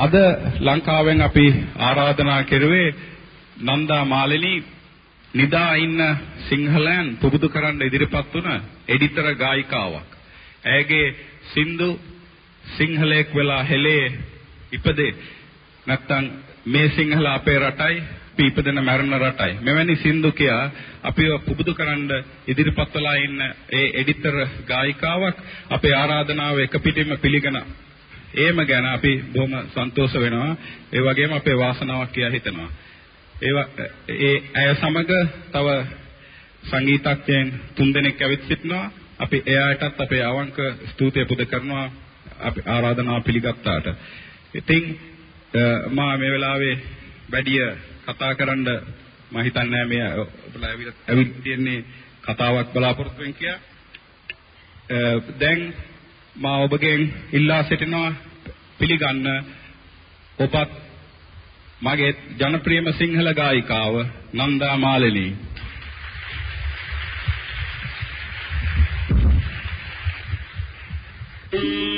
අද ලංකාවෙන් අපි ආරාධනා කෙරුවේ නන්දා මාලිනී නිදා ඉන්න සිංහලයන් පුබුදු කරන්න ඉදිරිපත් වුණ එඩිතර ගායිකාවක්. ඇයගේ සින්දු සිංහලයක් වෙලා හෙලේ ඉපදේ. නැත්තම් මේ සිංහල අපේ රටයි අපි ඉපදෙන මරණ රටයි. මෙවැනි සින්දු කියා අපිව පුබුදු කරන්න ඉදිරිපත් වෙලා ඉන්න ඒ එඩිටර් ගායිකාවක් අපේ ආරාධනාව එක පිටින්ම පිළිගෙන ඒම ගැන අපි බොහොම සන්තෝෂ වෙනවා. ඒ වගේම අපේ වාසනාවක් කියලා හිතනවා. ඒ ඒ ඇය සමග තව සංගීතඥයන් තුන්දෙනෙක් ඇවිත් සිටිනවා. අපි එයාටත් අපේ අවංක ස්තුතිය පුද කරනවා අපි ආරාධනාව පිළිගත්තාට. ඉතින් මා මේ වෙලාවේ වැඩි කතා කරන්න මම හිතන්නේ මේ ඔබලා ඇවිත් තියෙන්නේ කතාවක් බලාපොරොත්තු වෙන කියලා. දැන් මා ඔබගෙන් ඉල්ලා සිටිනවා පිළිගන්න ඔබත් මගේ ජනප්‍රියම සිංහල ගායිකාව නන්දා මාලිනී. Thank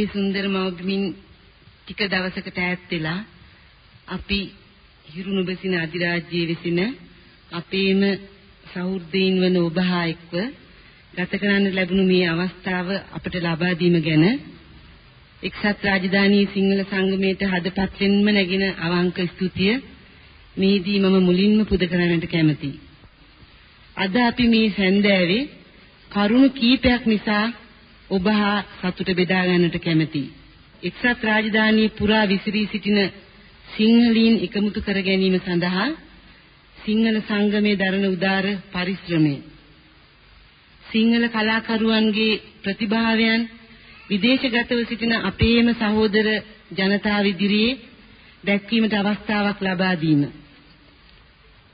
අපේ සුන්දර මව්බිමින් ටික දවසකට ඈත් වෙලා අපි හිරු නොබසින අධිරාජ්‍යයේ විසින අපේම සහෘදීන් වන ඔබ හා එක්ව ගත කරන්න ලැබුණු මේ අවස්ථාව අපට ලබා දීම ගැන එක්සත් රාජධානී සිංහල සංගමයට හදපත් වෙන්නම නැගින අවංක ස්තුතිය මේදී මම මුලින්ම පුද කරන්නට කැමතියි. අද අපි මේ සැන්දෑවේ කරුණු කීපයක් නිසා ඔබ හා සතුට බෙදා ගන්නට කැමතියි. එක්සත් රාජධානී පුරා විසිරී සිටින සිංහලීන් එකමුතු කර ගැනීම සඳහා සිංහල සංගමයේ දරන උදාර පරිශ්‍රමය සිංහල කලාකරුවන්ගේ ප්‍රතිභාවයන් විදේශගතව සිටින අපේම සහෝදර ජනතාව ඉදිරියේ දැක්වීමට අවස්ථාවක් ලබා දීම.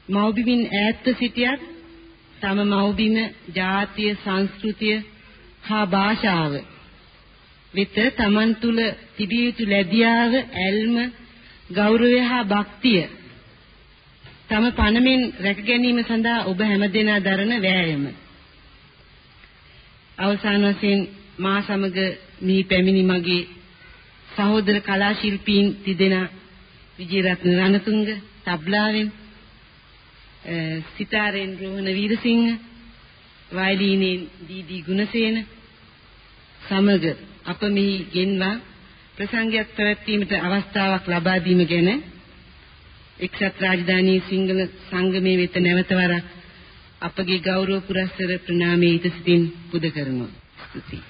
මව්බිමින් ඈත්ව සිටියත් තම මව්බිම, ජාතිය, සංස්කෘතිය හා භාෂාව වෙත තමන් තුල තිබිය යුතු ලැබියාව, ඇල්ම, ගෞරවය හා භක්තිය තම පණමෙන් රැක ගැනීම සඳහා ඔබ හැමදෙනා දරන වෑයම. අවසාන වශයෙන් මා සමග මේ පැමිණි මගේ සහෝදර කලා ශිල්පීන් තිදෙනා විජේරත්න රණතුංග තබ්ලාවෙන් සිතාරෙන් රෝහණ වීරසිංහ වයලීනෙන් දීදී ගුණසේන සමග අප මෙහි ගෙන්වා ප්‍රසංගයක් පැවැත්වීමට අවස්ථාවක් ලබා දීම ගැන එක්සත් රාජධානී සිංහල සංගමයේ වෙත නැවත වරක් අපගේ ගෞරව පුරස්සර ප්‍රණාමයේ ඊට සිටින් පුද කරනවා. ස්තුතියි.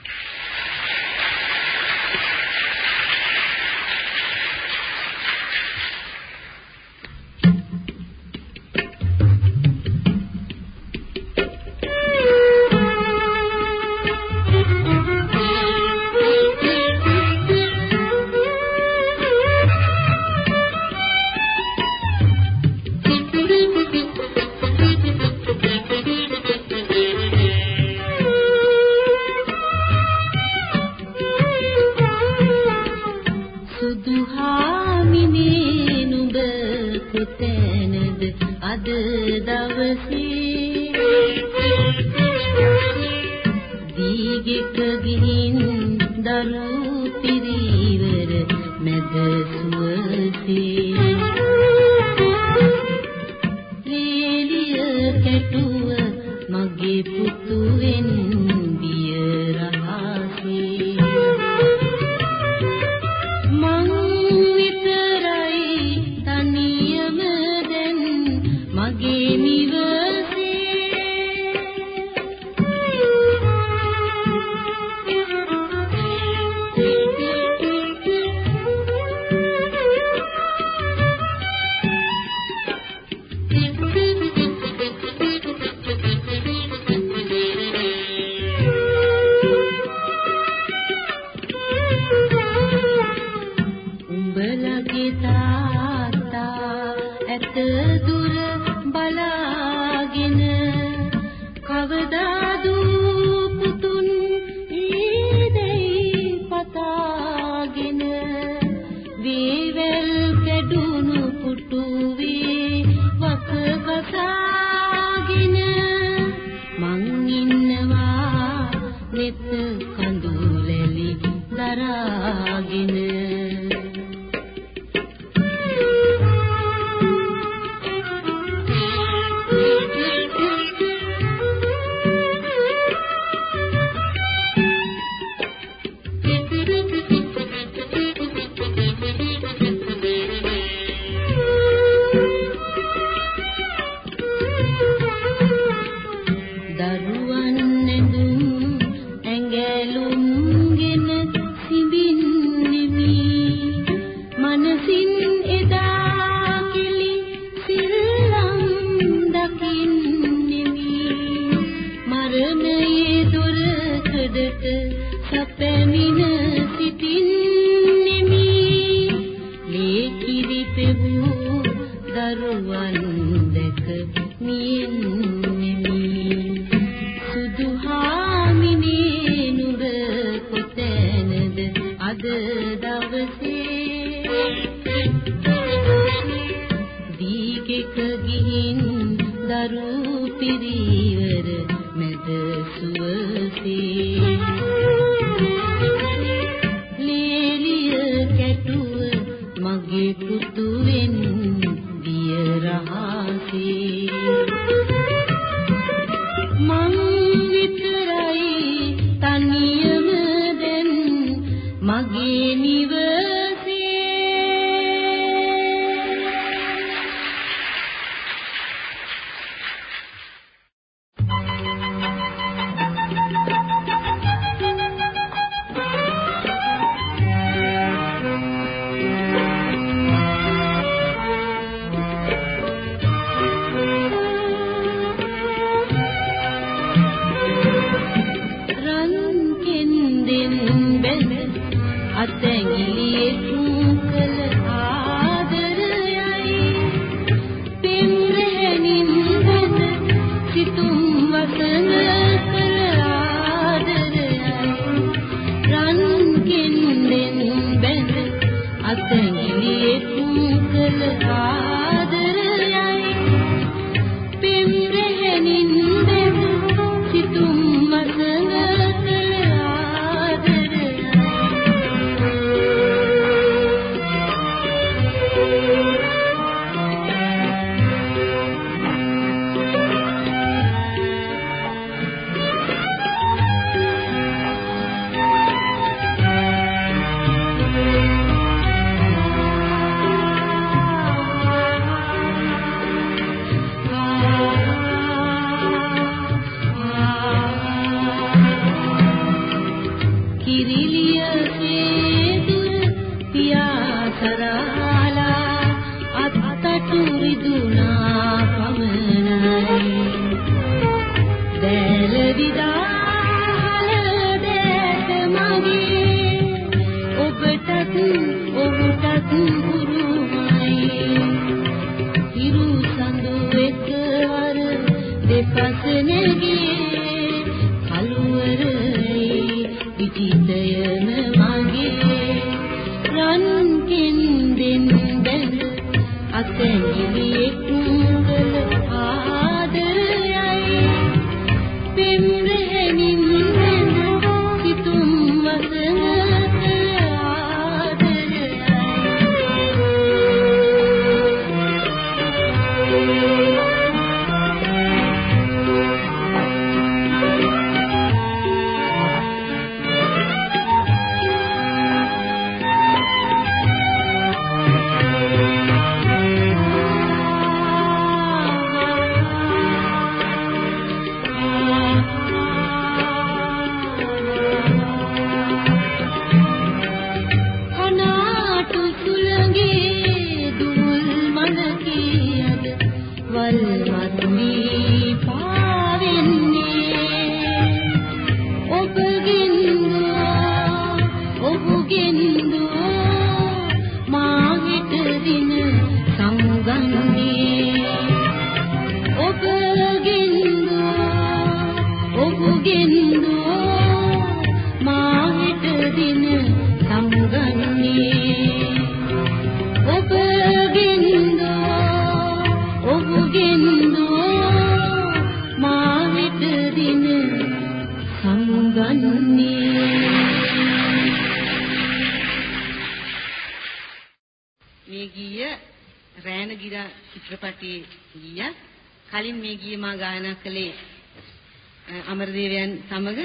සමග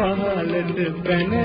සිට පහළට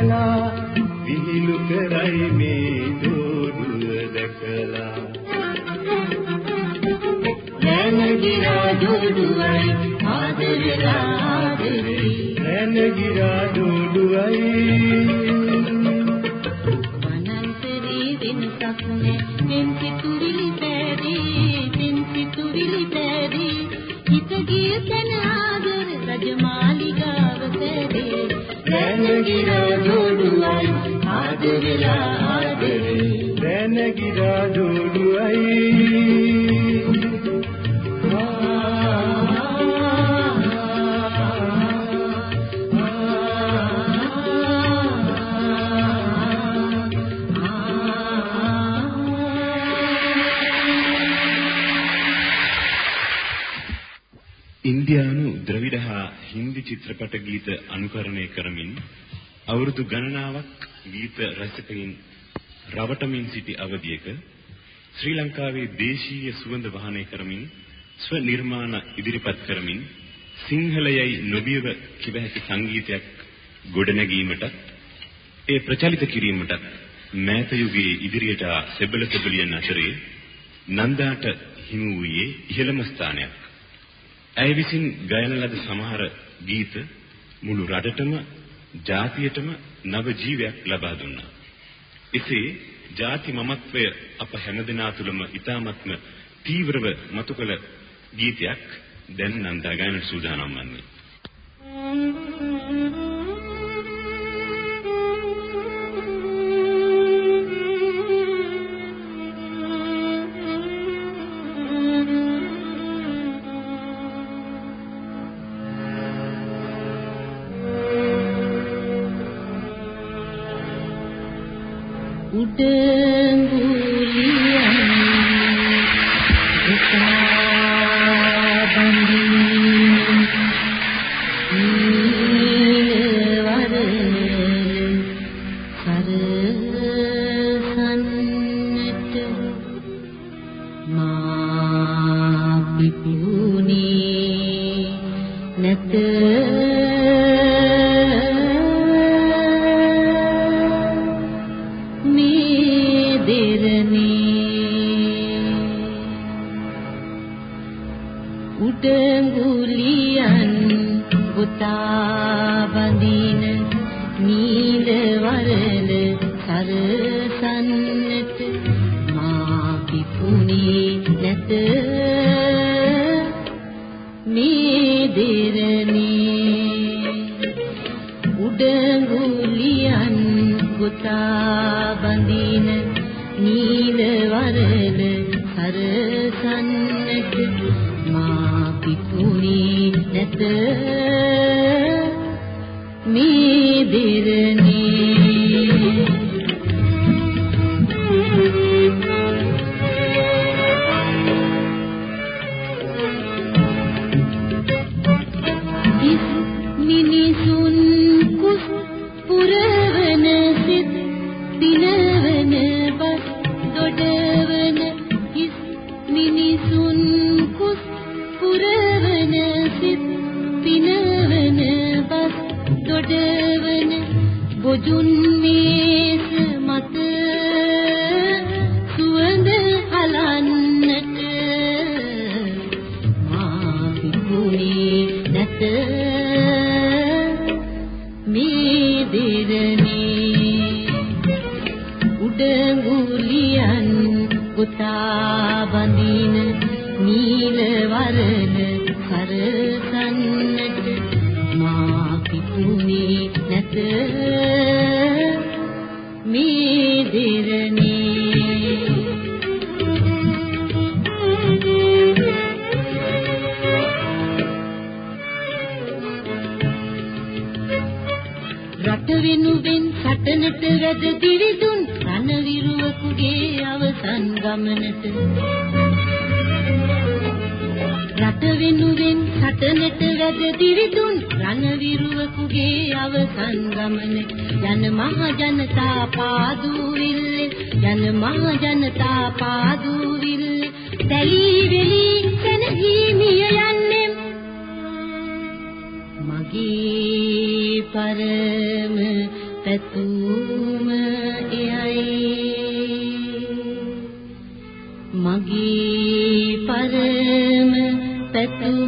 හින්දි චිත්‍රපට ගීත අනුකරණය කරමින් අවුරුදු ගණනාවක් ගීත රසකයින් රවටමින් සිටි අවධියක ශ්‍රී ලංකාවේ දේශීය සුවඳ වහනය කරමින් ස්ව නිර්මාණ ඉදිරිපත් කරමින් සිංහලයයි නොබියව කිව හැකි සංගීතයක් ගොඩනැගීමට ඒ ප්‍රචලිත කිරීමට මෑත යුගයේ ඉදිරියට සෙබළ සෙබළියන් අතරේ නන්දාට හිමි වූයේ ඉහළම ස්ථානයක්. ඇය විසින් ගයන ලද සමහර ගීත මුළු රටටම ජාතියටම නව ජීවයක් ලබා දුන්නා. එසේ ಜಾති මමත්වය අප හැමදෙනා තුළම ඊ타මත්ම තීව්‍රව මතු කළ ගීතයක් දැන් නන්දා ගායන සූදානම් වන්නේ. කරම පැතුම එයයි. මගේ පරම පැතුම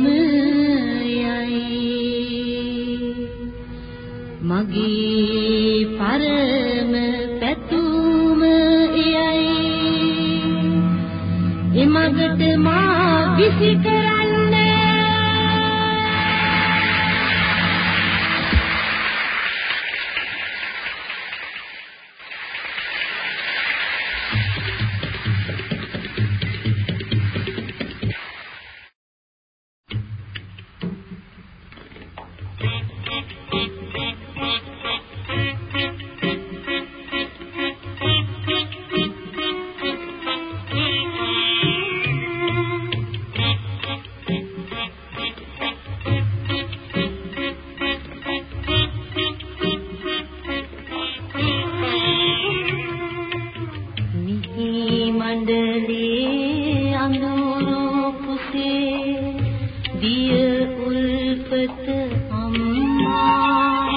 ඔබත අම්මා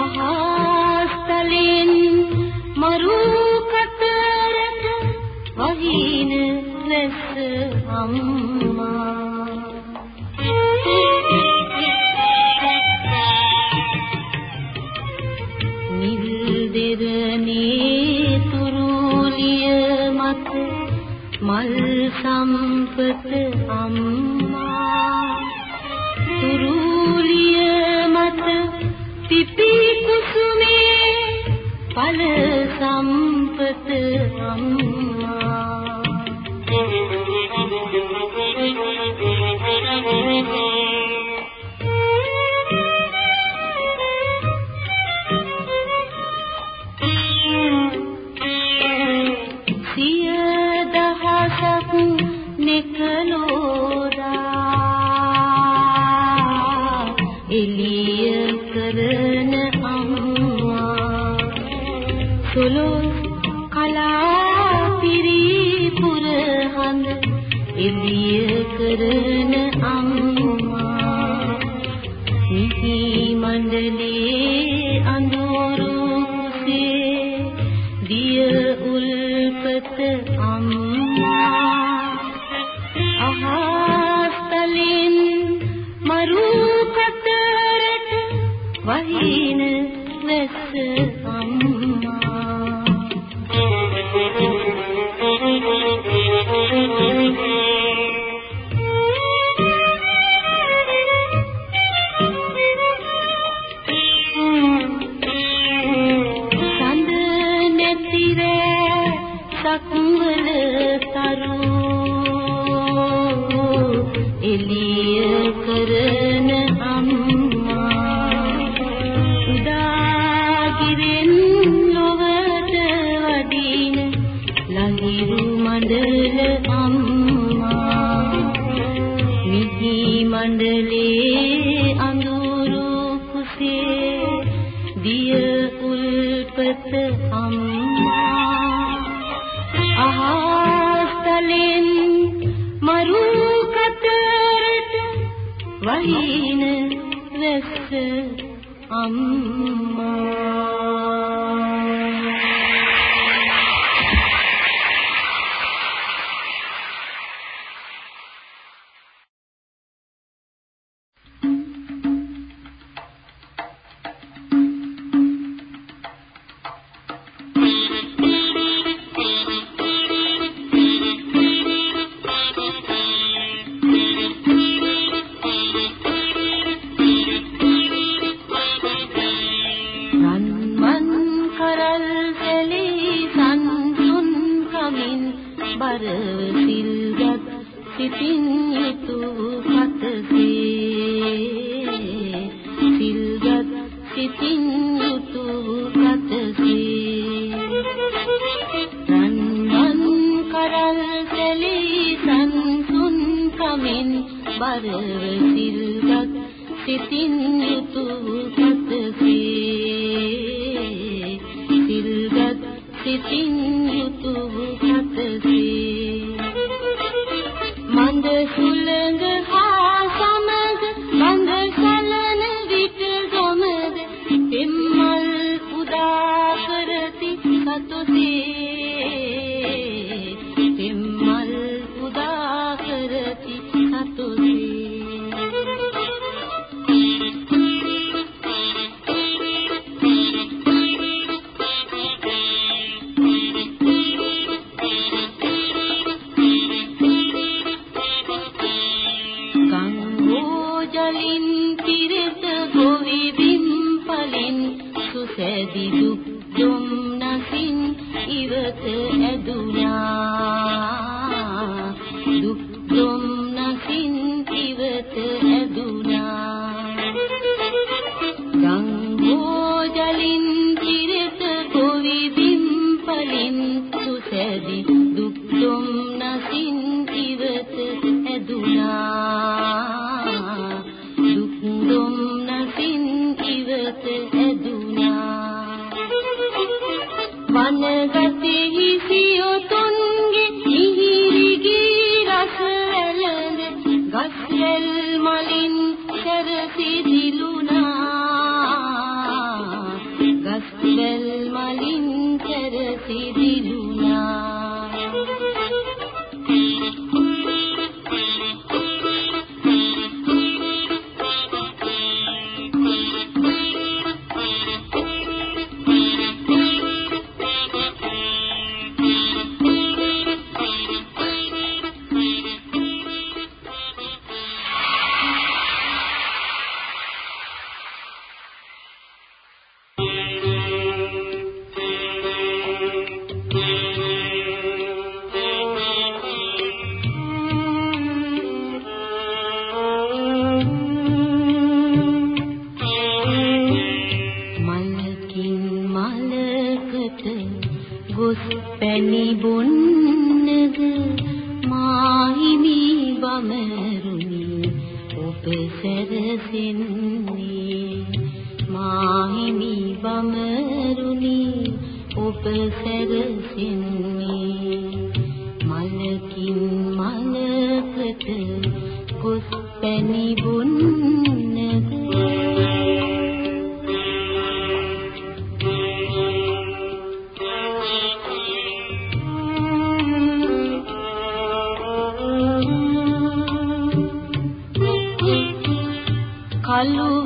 අහස්තලෙන් මරු කතරට වහින රස අම්මා दे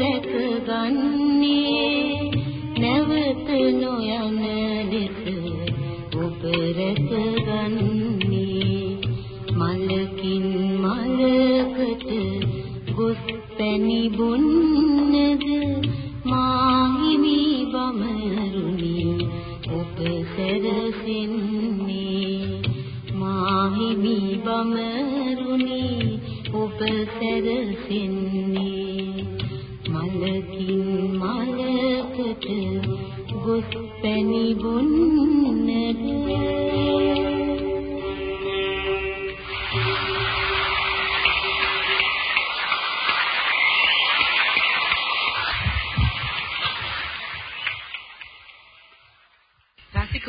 රැකගන්නේ නැවත නොයන දෙස ඔබ රැකගන්නේ මලකින් මලකට ගොස් පැනි බොන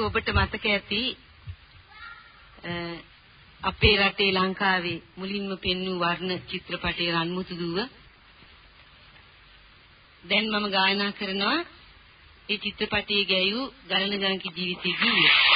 ඔබට මතක ඇති අපේ රටේ ලංකාවේ මුලින්ම පෙන්වූ වර්ණ චිත්‍රපටයේ රන්මුතු දුව. දැන් මම ගායනා කරනවා ඒ චිත්‍රපටයේ ගැයූ ගලනගංකි ජීවිතයේ ගීතය.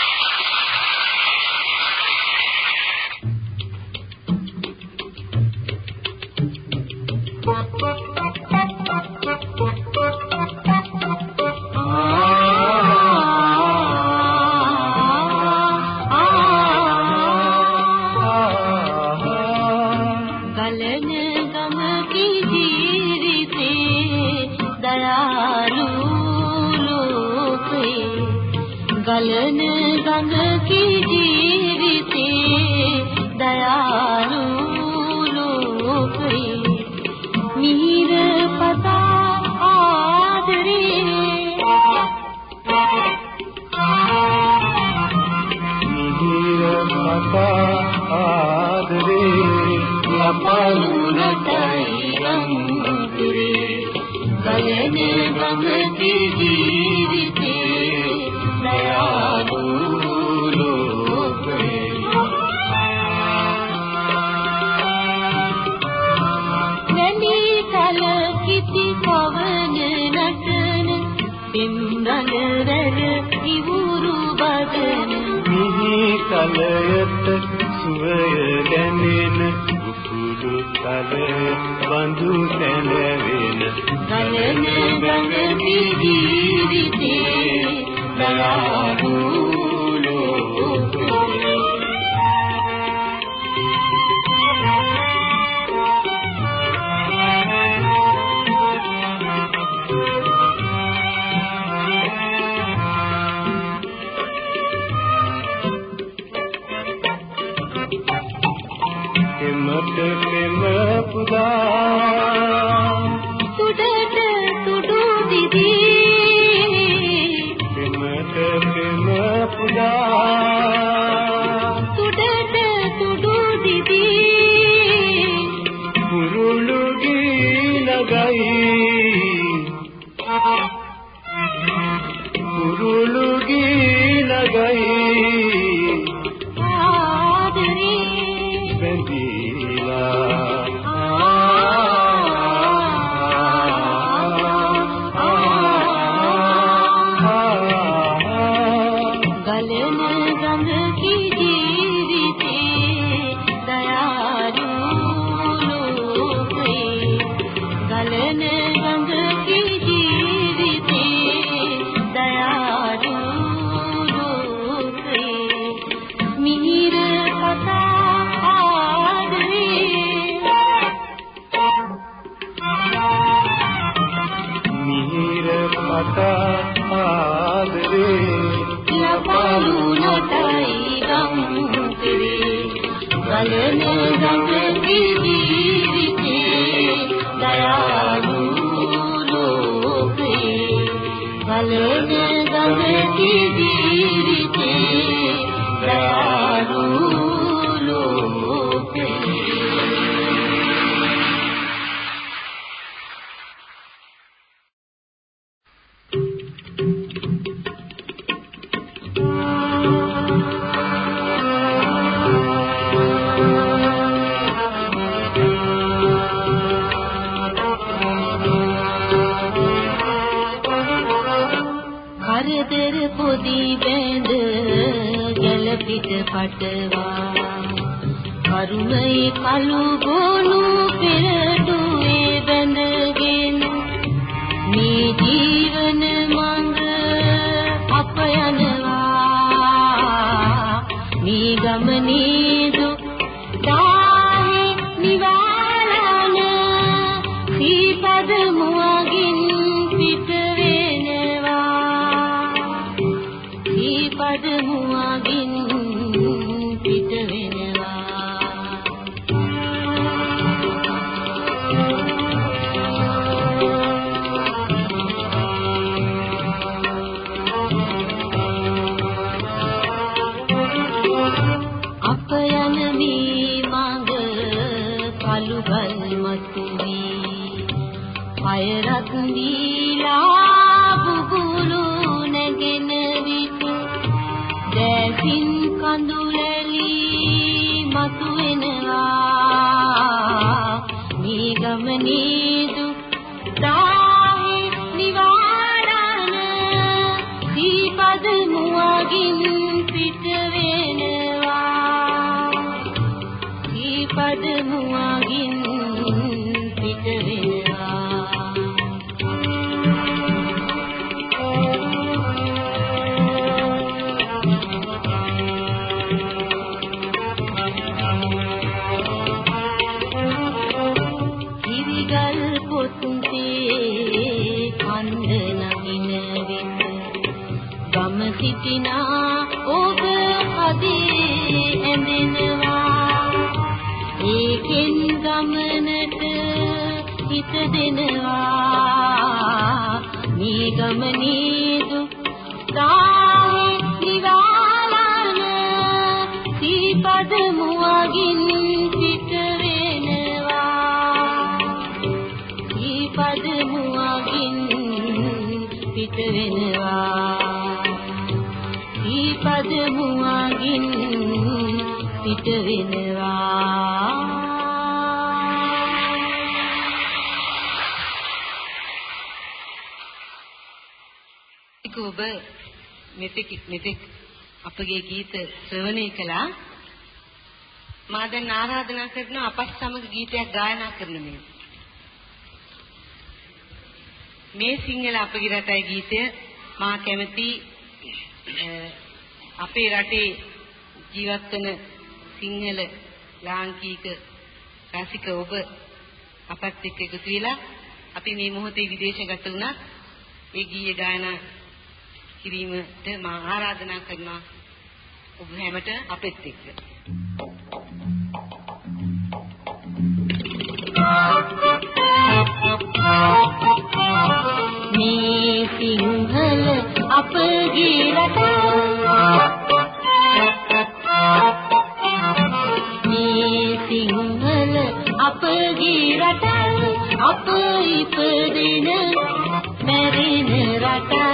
need සිටිනා ඔබ හදේ ඇඳෙනවා. ඒකෙන් ගමනට හිත දෙනවා. මේ ගමනේ පිට වෙනවා. ඒක ඔබ මෙතෙක් මෙතෙක් අපගේ ගීත ශ්‍රවණය කළා. මා දැන් ආරාධනා කරනවා අපත් සමග ගීතයක් ගායනා කරන මේ. මේ සිංහල අපගේ රටයි ගීතය. මා කැමති අ, අපේ රටේ ජීවත් වෙන සිංහල ලාංකික රසික ඔබ අපත් එක්ක එකතු වෙලා අපි මේ මොහොතේ විදේශගත වුණා ඒ ගීය ගායනා කිරීමට මා ආරාධනා කරනවා ඔබ හැමට අපෙත් එක්ක. මේ සිංහල අපගේ රට අපගේ රට අප ඉපදෙන මැරෙන රටයි.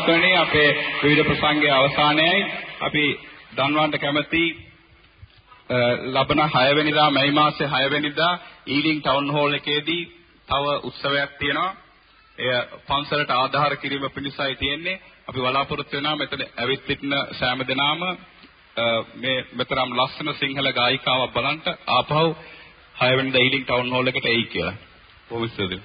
7 වෙනි අපේ විවිධ ප්‍රසංගයේ අවසානයයි අපි දන්වන්න කැමති ලබන 6 වෙනිදා මැයි මාසේ 6 වෙනිදා ඊලින් ටවුන් හෝල් එකේදී තව උත්සවයක් තියෙනවා. එය පන්සලට ආධාර කිරීම පිණිසයි තියෙන්නේ. අපි බලාපොරොත්තු වෙනා මෙතන ඇවිත් සිටින සෑම දෙනාම මේ මෙතරම් ලස්සන සිංහල ගායිකාවක් බලන්න ආපහු 6 වෙනිදා ඊලින් ටවුන් හෝල් එකට එයි කියලා. කොහොමද?